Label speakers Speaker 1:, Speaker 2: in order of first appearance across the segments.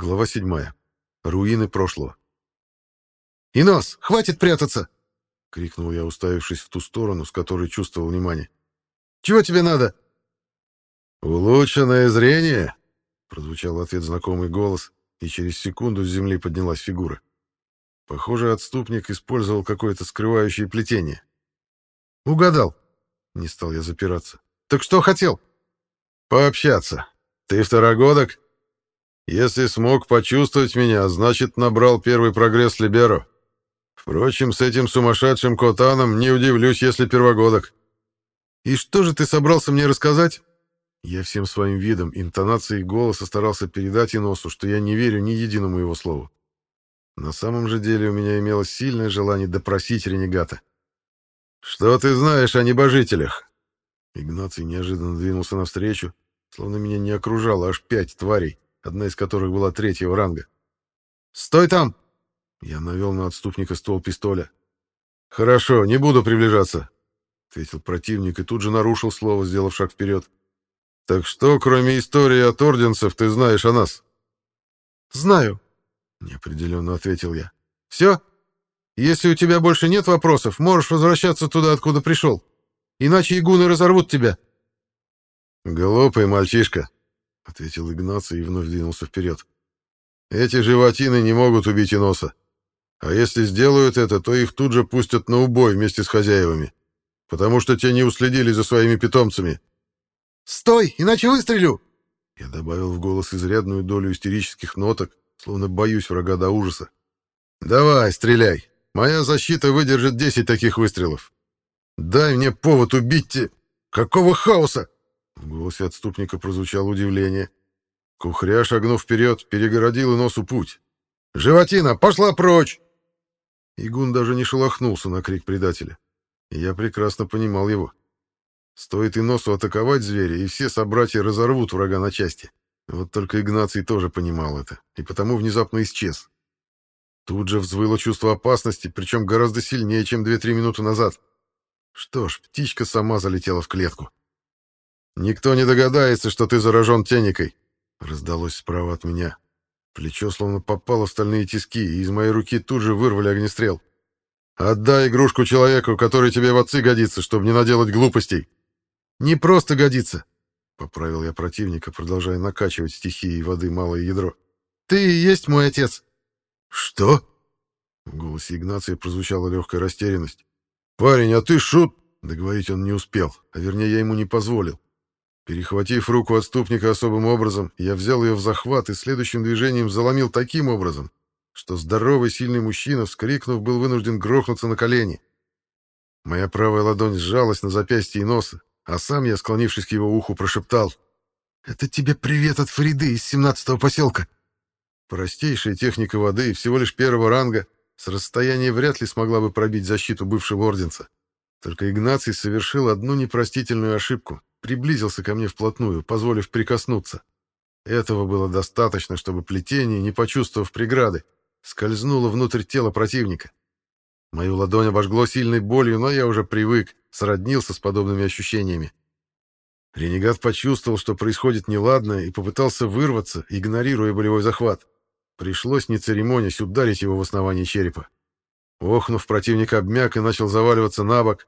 Speaker 1: Глава 7. Руины прошлого.
Speaker 2: «Инос, хватит прятаться!»
Speaker 1: — крикнул я, уставившись в ту сторону, с которой чувствовал внимание.
Speaker 2: «Чего тебе надо?»
Speaker 1: «Улучшенное зрение!» — прозвучал ответ знакомый голос, и через секунду с земли поднялась фигура. Похоже, отступник использовал какое-то скрывающее плетение.
Speaker 2: «Угадал!» — не стал я запираться. «Так что хотел?»
Speaker 1: «Пообщаться. Ты второгодок?» Если смог почувствовать меня, значит, набрал первый прогресс Либеро. Впрочем, с этим сумасшедшим Котаном не удивлюсь, если первогодок.
Speaker 2: И что же ты собрался мне рассказать? Я всем своим видом, интонацией голоса старался передать Иносу, что я не верю ни единому его слову. На самом же деле у меня имелось сильное желание допросить ренегата.
Speaker 1: «Что ты знаешь о небожителях?»
Speaker 2: Игнаций неожиданно двинулся навстречу, словно меня не окружало аж пять тварей одна из которых была третьего ранга. «Стой там!» Я навел на отступника ствол пистоля.
Speaker 1: «Хорошо, не буду приближаться», —
Speaker 2: ответил противник и тут же нарушил слово, сделав шаг вперед.
Speaker 1: «Так что, кроме истории от орденцев, ты знаешь о нас?»
Speaker 2: «Знаю», — неопределенно ответил я. «Все? Если у тебя больше нет вопросов, можешь возвращаться туда, откуда пришел. Иначе игуны разорвут тебя».
Speaker 1: «Глупый мальчишка», — ответил Игнаций и вновь двинулся вперед. «Эти животины не могут убить Иноса. А если сделают это, то их тут же пустят на убой вместе с хозяевами, потому что те не уследили за своими питомцами».
Speaker 2: «Стой, иначе выстрелю!»
Speaker 1: Я добавил в голос изрядную долю истерических ноток, словно боюсь врага до ужаса. «Давай, стреляй. Моя защита выдержит десять таких выстрелов. Дай мне повод убить те... Какого хаоса?» В голосе отступника прозвучало удивление. Кухря, шагнув вперед, перегородил и носу путь. «Животина, пошла прочь!» Игун даже не шелохнулся на крик предателя. Я прекрасно понимал его. Стоит и носу атаковать зверя, и все собратья разорвут врага на части. Вот только Игнаций тоже понимал это, и потому внезапно исчез. Тут же взвыло чувство опасности, причем гораздо сильнее, чем две-три минуты назад. Что ж, птичка сама залетела в клетку. «Никто не догадается, что ты заражен теникой», — раздалось справа от меня. Плечо словно попало в стальные тиски, и из моей руки тут же вырвали огнестрел. «Отдай игрушку человеку, который тебе в отцы годится, чтобы не наделать глупостей».
Speaker 2: «Не просто годится», —
Speaker 1: поправил я противника, продолжая накачивать стихии воды малое ядро.
Speaker 2: «Ты и есть мой отец».
Speaker 1: «Что?» В голосе Игнация прозвучала легкая растерянность. «Парень, а ты шут...» Договорить он не успел, а вернее, я ему не позволил. Перехватив руку отступника особым образом, я взял ее в захват и следующим движением заломил таким образом, что здоровый сильный мужчина, вскрикнув, был вынужден грохнуться на колени. Моя правая ладонь сжалась на запястье и носа, а сам я, склонившись к его уху, прошептал «Это тебе привет от Фриды из семнадцатого поселка». Простейшая техника воды, всего лишь первого ранга, с расстояния вряд ли смогла бы пробить защиту бывшего орденца. Только Игнаций совершил одну непростительную ошибку, приблизился ко мне вплотную, позволив прикоснуться. Этого было достаточно, чтобы плетение, не почувствовав преграды, скользнуло внутрь тела противника. Мою ладонь обожгло сильной болью, но я уже привык, сроднился с подобными ощущениями. Ренегат почувствовал, что происходит неладное, и попытался вырваться, игнорируя болевой захват. Пришлось, не церемонясь, ударить его в основание черепа. Охнув, противник обмяк и начал заваливаться на бок.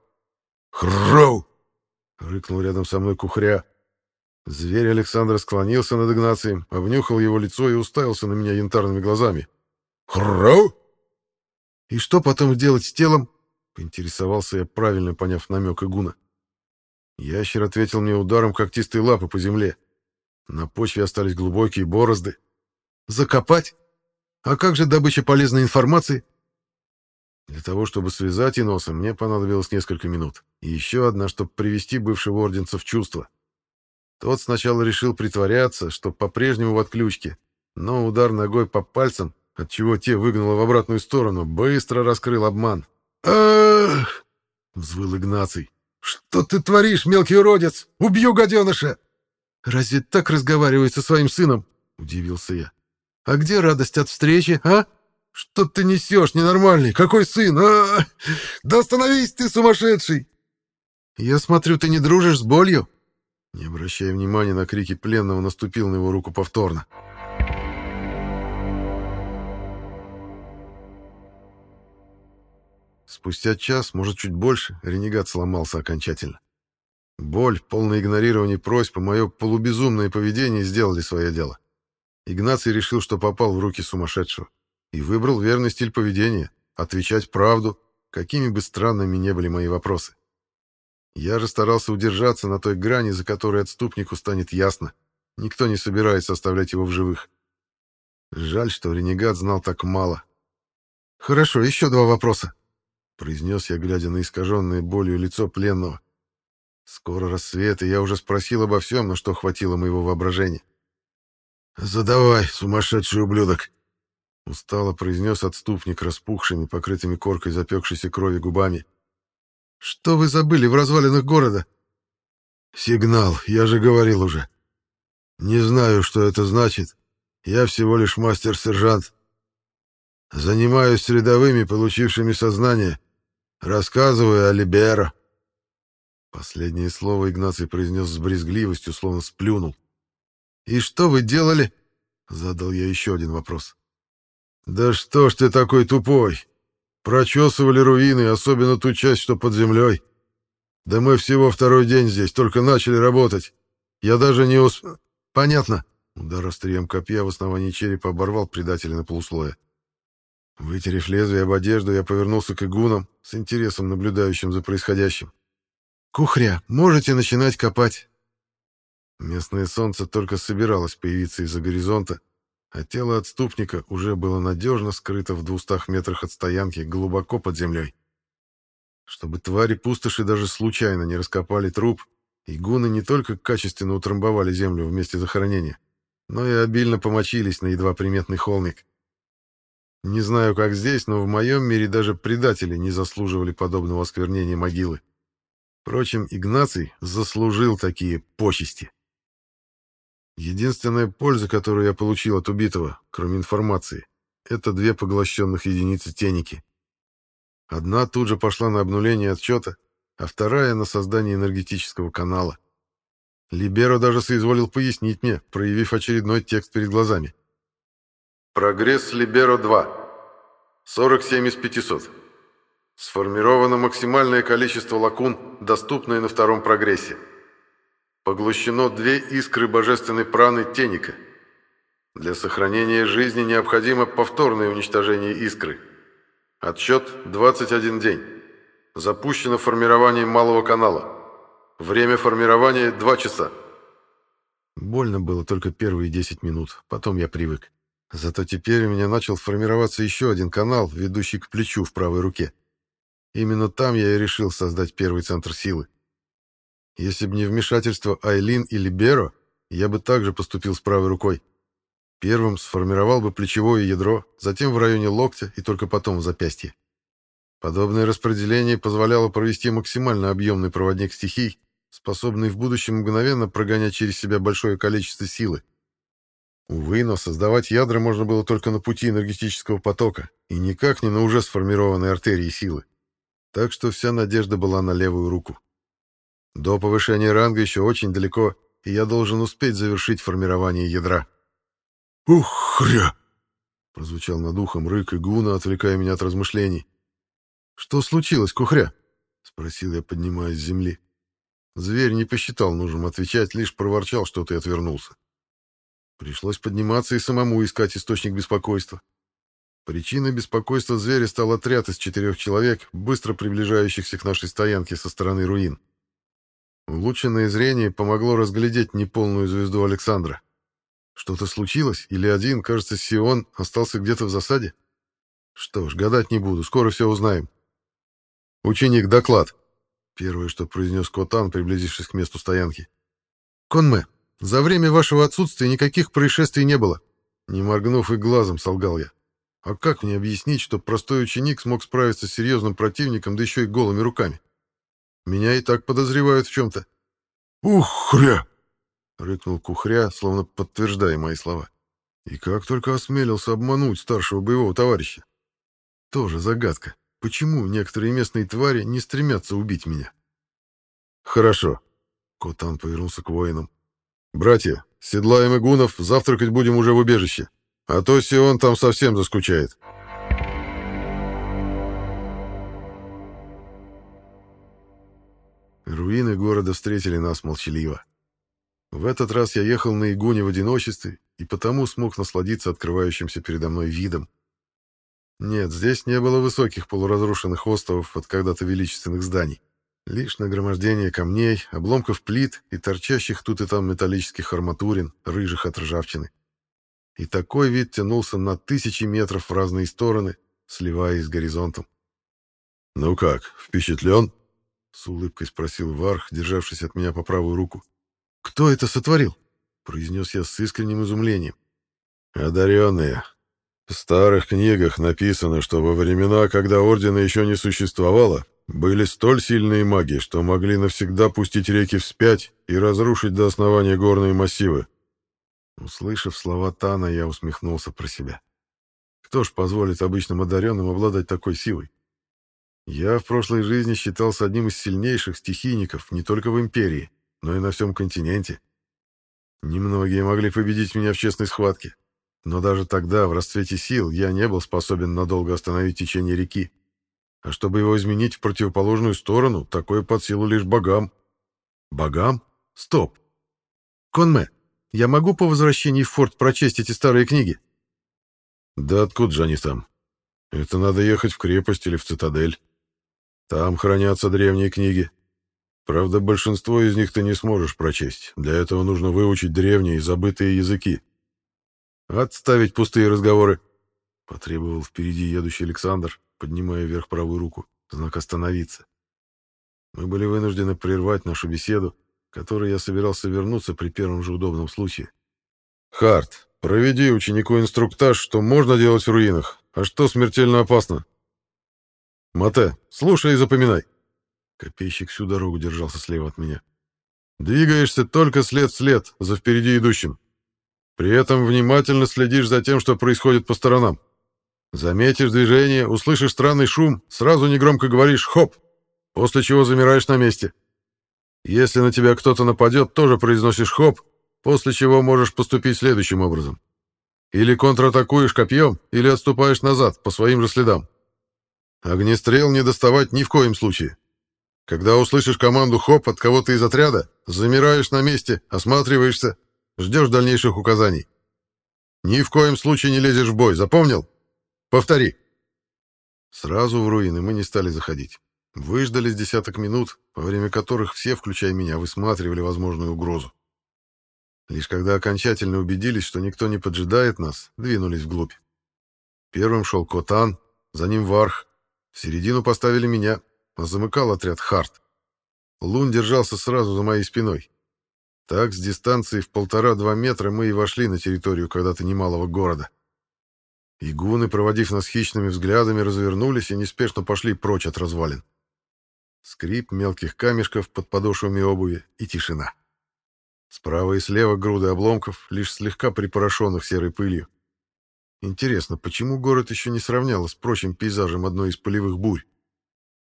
Speaker 1: «Хроу!» Рыкнул рядом со мной кухря. Зверь Александр склонился над Игнацием, обнюхал его лицо и уставился на меня янтарными глазами. «Хроу!» «И что потом делать с телом?» — поинтересовался я, правильно поняв намек Игуна. Ящер ответил мне ударом когтистой лапы по земле. На почве остались глубокие борозды. «Закопать? А как же добыча полезной информации?» Для того, чтобы связать Иноса, мне понадобилось несколько минут. И еще одна, чтобы привести бывшего орденца в чувство. Тот сначала решил притворяться, что по-прежнему в отключке, но удар ногой по пальцам, отчего те выгнало в обратную сторону, быстро раскрыл обман. «Ах!» — взвыл Игнаций. «Что ты творишь, мелкий уродец? Убью гаденыша!» «Разве так разговаривает со своим сыном?» — удивился я. «А где радость от встречи, а?» Что ты несешь, ненормальный? Какой сын? А -а -а! Да остановись ты, сумасшедший! Я смотрю, ты не дружишь с болью? Не обращая внимания на крики пленного, наступил на его руку повторно.
Speaker 2: Спустя час, может, чуть больше, ренегат сломался окончательно. Боль, полное игнорирование просьбы, и мое полубезумное поведение сделали свое дело. Игнаций решил, что попал в руки сумасшедшего. И выбрал верный стиль поведения — отвечать правду, какими бы странными ни были мои вопросы. Я же старался удержаться на той грани, за которой отступнику станет ясно. Никто не собирается оставлять его в живых. Жаль, что ренегат знал так мало. «Хорошо, еще два вопроса», — произнес я, глядя на искаженное болью лицо пленного. Скоро рассвет, и я уже спросил обо всем, на что хватило моего воображения.
Speaker 1: «Задавай, сумасшедший ублюдок!»
Speaker 2: Устало произнес отступник, распухшими, покрытыми коркой запекшейся крови губами. «Что вы забыли в развалинах города?»
Speaker 1: «Сигнал, я же говорил уже. Не знаю, что это значит. Я всего лишь мастер-сержант. Занимаюсь рядовыми, получившими сознание. Рассказываю о Либеро».
Speaker 2: Последнее слово Игнаций произнес с брезгливостью, словно сплюнул. «И что вы делали?» — задал я еще один вопрос.
Speaker 1: «Да что ж ты такой тупой? Прочесывали руины, особенно ту часть, что под землей. Да мы всего второй день здесь, только начали работать. Я даже не ус...»
Speaker 2: «Понятно». Удар острием копья в основании черепа оборвал предателя на полуслое. Вытерев лезвие об одежду, я повернулся к игунам, с интересом наблюдающим за происходящим. «Кухря, можете начинать копать. Местное солнце только собиралось появиться из-за горизонта, а тело отступника уже было надежно скрыто в двухстах метрах от стоянки глубоко под землей. Чтобы твари пустоши даже случайно не раскопали труп, игуны не только качественно утрамбовали землю в месте захоронения, но и обильно помочились на едва приметный холмик. Не знаю, как здесь, но в моем мире даже предатели не заслуживали подобного осквернения могилы. Впрочем, Игнаций заслужил такие почести. Единственная польза, которую я получил от убитого, кроме информации, это две поглощенных единицы теники. Одна тут же пошла на обнуление отчета, а вторая — на создание энергетического канала. Либеро даже соизволил пояснить мне, проявив очередной текст перед глазами. Прогресс Либеро-2. 47 из 500. Сформировано максимальное количество лакун, доступное на втором прогрессе. Поглощено две искры божественной праны Теника. Для сохранения жизни необходимо повторное уничтожение искры. Отсчет 21 день. Запущено формирование малого канала. Время формирования 2 часа. Больно было только первые 10 минут, потом я привык. Зато теперь у меня начал формироваться еще один канал, ведущий к плечу в правой руке. Именно там я и решил создать первый центр силы. Если бы не вмешательство Айлин или Беро, я бы также поступил с правой рукой. Первым сформировал бы плечевое ядро, затем в районе локтя и только потом в запястье. Подобное распределение позволяло провести максимально объемный проводник стихий, способный в будущем мгновенно прогонять через себя большое количество силы. Увы, но создавать ядра можно было только на пути энергетического потока, и никак не на уже сформированной артерии силы. Так что вся надежда была на левую руку. До повышения ранга еще очень далеко, и я должен успеть завершить формирование ядра.
Speaker 1: «Ух, хря!»
Speaker 2: — прозвучал над ухом рык Игуна, отвлекая меня от размышлений. «Что случилось, кухря?» — спросил я, поднимаясь с земли. Зверь не посчитал нужным отвечать, лишь проворчал что-то и отвернулся. Пришлось подниматься и самому искать источник беспокойства. Причиной беспокойства зверя стал отряд из четырех человек, быстро приближающихся к нашей стоянке со стороны руин. Улучшенное зрение помогло разглядеть неполную звезду Александра. Что-то случилось? Или один, кажется, Сион, остался где-то в засаде? Что ж, гадать не буду, скоро все узнаем. Ученик, доклад. Первое, что произнес Котан, приблизившись к месту стоянки. Конме, за время вашего отсутствия никаких происшествий не было. Не моргнув и глазом, солгал я. А как мне объяснить, что простой ученик смог справиться с серьезным противником, да еще и голыми руками? Меня и так подозревают в чем-то.
Speaker 1: «Ух, хря!»
Speaker 2: — рыкнул Кухря, словно подтверждая мои слова. И как только осмелился обмануть старшего боевого товарища. Тоже загадка. Почему некоторые местные твари не стремятся убить меня? «Хорошо», — Котан повернулся к воинам. «Братья, седлаем игунов, завтракать будем уже в убежище, а то Сион там совсем заскучает». Руины города встретили нас молчаливо. В этот раз я ехал на Игуне в одиночестве и потому смог насладиться открывающимся передо мной видом. Нет, здесь не было высоких полуразрушенных островов от когда-то величественных зданий. Лишь нагромождение камней, обломков плит и торчащих тут и там металлических арматурин, рыжих от ржавчины. И такой вид тянулся на тысячи метров в разные стороны, сливаясь с горизонтом.
Speaker 1: «Ну как, впечатлен?»
Speaker 2: — с улыбкой спросил Варх, державшись от меня по правую руку. «Кто это сотворил?» — произнес я с искренним изумлением.
Speaker 1: «Одаренные. В старых книгах написано, что во времена, когда Ордена еще не существовало, были столь сильные маги, что могли навсегда пустить реки вспять и разрушить до основания горные массивы.
Speaker 2: Услышав слова Тана, я усмехнулся про себя. Кто ж позволит обычным одаренным обладать такой силой? Я в прошлой жизни считался одним из сильнейших стихийников не только в Империи, но и на всем континенте. Немногие могли победить меня в честной схватке, но даже тогда, в расцвете сил, я не был способен надолго остановить течение реки. А чтобы его изменить в противоположную сторону, такое под силу лишь богам. Богам? Стоп. Конме, я могу по возвращении в форт прочесть эти старые книги?
Speaker 1: Да откуда же они там? Это надо ехать в крепость или в цитадель. Там хранятся древние книги. Правда, большинство из них ты не сможешь прочесть. Для этого нужно выучить древние и забытые языки.
Speaker 2: Отставить пустые разговоры, потребовал впереди едущий Александр, поднимая вверх правую руку, знак остановиться. Мы были вынуждены прервать нашу беседу, которой я собирался вернуться при первом же удобном случае.
Speaker 1: Харт, проведи ученику инструктаж, что можно делать в руинах, а что смертельно опасно. Мате, слушай и запоминай.
Speaker 2: Копейщик всю дорогу держался слева от меня.
Speaker 1: Двигаешься только след в след за впереди идущим. При этом внимательно следишь за тем, что происходит по сторонам. Заметишь движение, услышишь странный шум, сразу негромко говоришь «хоп», после чего замираешь на месте. Если на тебя кто-то нападет, тоже произносишь «хоп», после чего можешь поступить следующим образом. Или контратакуешь копьем, или отступаешь назад, по своим же следам. Огнестрел не доставать ни в коем случае. Когда услышишь команду «хоп» от кого-то из отряда, замираешь на месте, осматриваешься, ждешь дальнейших указаний. Ни в коем случае не лезешь в бой, запомнил? Повтори. Сразу в руины мы не стали заходить. Выждали с десяток минут, во время которых все, включая меня, высматривали возможную угрозу. Лишь когда окончательно убедились, что никто не поджидает нас, двинулись вглубь. Первым шел Котан, за ним Варх. В середину поставили меня, а замыкал отряд Харт. Лун держался сразу за моей спиной. Так, с дистанции в полтора-два метра мы и вошли на территорию когда-то немалого города. Игуны, проводив нас хищными взглядами, развернулись и неспешно пошли прочь от развалин. Скрип мелких камешков под подошвами обуви и тишина. Справа и слева груды обломков, лишь слегка припорошенных серой пылью. Интересно, почему город еще не сравняло с прочим пейзажем одной из полевых бурь?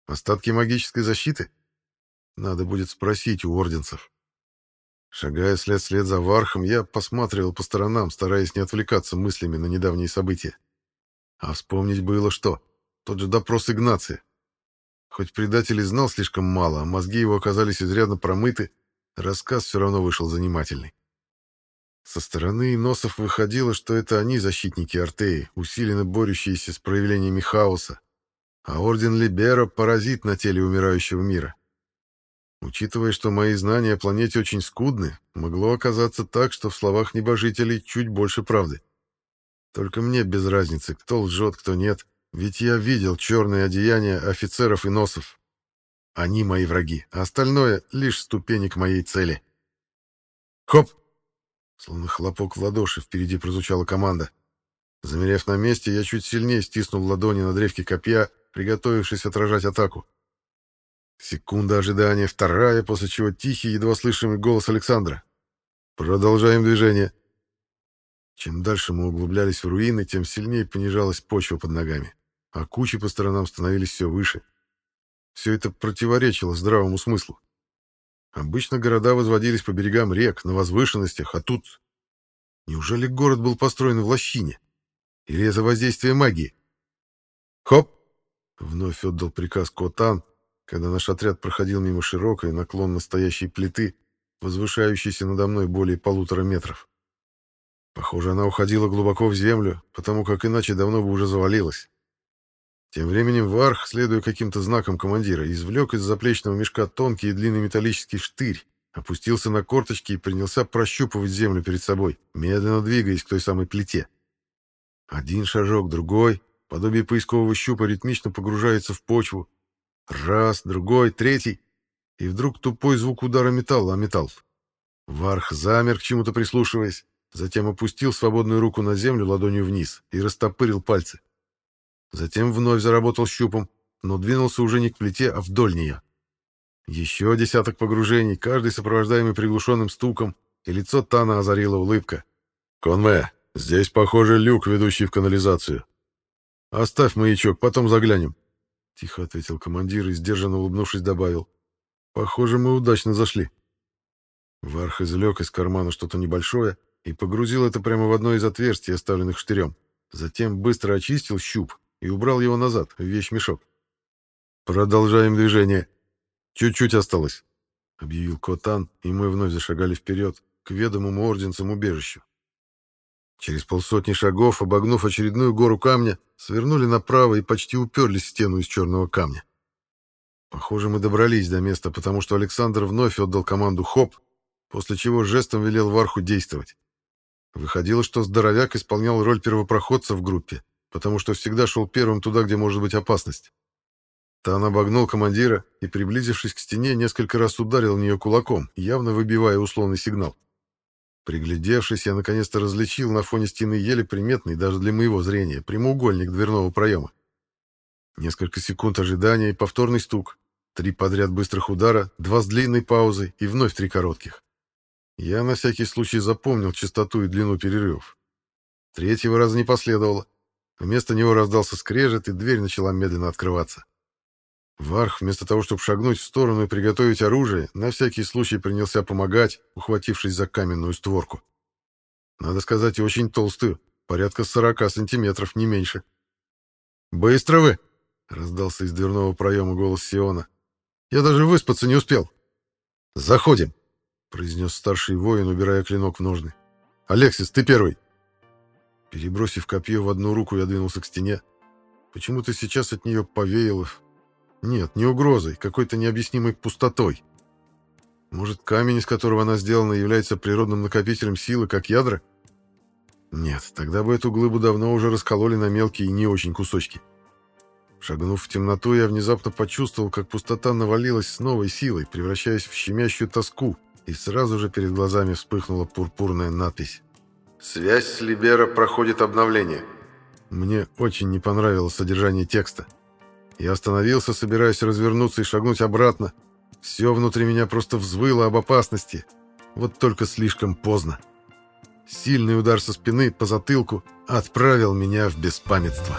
Speaker 1: Остатки магической защиты? Надо будет спросить у орденцев. Шагая след вслед за Вархом, я посматривал по сторонам, стараясь не отвлекаться мыслями на недавние события. А вспомнить было что? Тот же допрос Игнация. Хоть предатель и знал слишком мало, а мозги его оказались изрядно промыты, рассказ все равно вышел занимательный. Со стороны носов выходило, что это они защитники Артеи, усиленно борющиеся с проявлениями хаоса, а Орден Либера — паразит на теле умирающего мира. Учитывая, что мои знания о планете очень скудны, могло оказаться так, что в словах небожителей чуть больше правды. Только мне без разницы, кто лжет, кто нет, ведь я видел черные одеяния офицеров и носов. Они мои враги, а остальное — лишь ступенек моей цели. Хоп! Словно хлопок в ладоши впереди прозвучала команда. Замерев на месте, я чуть сильнее стиснул ладони на древке копья, приготовившись отражать атаку. Секунда ожидания, вторая, после чего тихий, едва слышимый голос Александра. «Продолжаем движение». Чем дальше мы углублялись в руины, тем сильнее понижалась почва под ногами, а кучи по сторонам становились все выше. Все это противоречило здравому смыслу. Обычно города возводились по берегам рек, на возвышенностях, а тут... Неужели город был построен в лощине? Или это воздействие магии? «Хоп!» — вновь отдал приказ Котан,
Speaker 2: когда наш отряд проходил мимо широкой, наклонно стоящей плиты, возвышающейся надо мной более полутора метров. Похоже, она уходила глубоко в землю, потому как иначе давно бы уже завалилась. Тем временем Варх, следуя каким-то знакам командира, извлек из заплечного мешка тонкий и длинный металлический штырь, опустился на корточки и принялся прощупывать землю перед собой, медленно двигаясь к той самой плите. Один шажок, другой, подобие поискового щупа ритмично погружается в почву. Раз, другой, третий. И вдруг тупой звук удара металла о металл. Варх замер, к чему-то прислушиваясь, затем опустил свободную руку на землю ладонью вниз и растопырил пальцы. Затем вновь заработал щупом, но двинулся уже не к плите, а вдоль нее. Еще десяток погружений, каждый сопровождаемый приглушенным стуком, и лицо Тана озарила улыбка. «Конме, здесь, похоже, люк, ведущий в канализацию. Оставь маячок, потом заглянем», — тихо ответил командир и, сдержанно улыбнувшись, добавил. «Похоже, мы удачно зашли». Варх извлек из кармана что-то небольшое и погрузил это прямо в одно из отверстий, оставленных штырем. Затем быстро очистил щуп и убрал его назад, в вещмешок. «Продолжаем движение», «Чуть-чуть осталось», — объявил Котан, и мы вновь зашагали вперед, к ведомому орденцам убежищу. Через полсотни шагов, обогнув очередную гору камня, свернули направо и почти уперлись в стену из черного камня. Похоже, мы добрались до места, потому что Александр вновь отдал команду «Хоп», после чего жестом велел Варху действовать. Выходило, что здоровяк исполнял роль первопроходца в группе, потому что всегда шел первым туда, где может быть опасность. Тан обогнул командира и, приблизившись к стене, несколько раз ударил в нее кулаком, явно выбивая условный сигнал. Приглядевшись, я наконец-то различил на фоне стены еле приметный, даже для моего зрения, прямоугольник дверного проема. Несколько секунд ожидания и повторный стук. Три подряд быстрых удара, два с длинной паузой и вновь три коротких. Я на всякий случай запомнил частоту и длину перерывов. Третьего раза не последовало. Вместо него раздался скрежет, и дверь начала медленно открываться. Варх, вместо того, чтобы шагнуть в сторону и приготовить оружие, на всякий случай принялся помогать, ухватившись за каменную створку. Надо сказать, очень толстую, порядка сорока сантиметров, не меньше. «Быстро вы!» — раздался из дверного проема голос Сиона. «Я даже выспаться не успел». «Заходим!» — произнес старший воин, убирая клинок в ножны. «Алексис, ты первый!» Перебросив копье в одну руку, я двинулся к стене. Почему-то сейчас от нее повеяло, нет, не угрозой, какой-то необъяснимой пустотой. Может, камень, из которого она сделана, является природным накопителем силы, как ядра? Нет, тогда бы эту глыбу давно уже раскололи на мелкие и не очень кусочки. Шагнув в темноту, я внезапно почувствовал, как пустота навалилась с новой силой, превращаясь в щемящую тоску, и сразу же перед глазами вспыхнула пурпурная надпись. «Связь с Либера проходит обновление». Мне очень не понравилось содержание текста. Я остановился, собираясь развернуться и шагнуть обратно. Все внутри меня просто взвыло об опасности. Вот только слишком поздно. Сильный удар со спины по затылку отправил меня в беспамятство.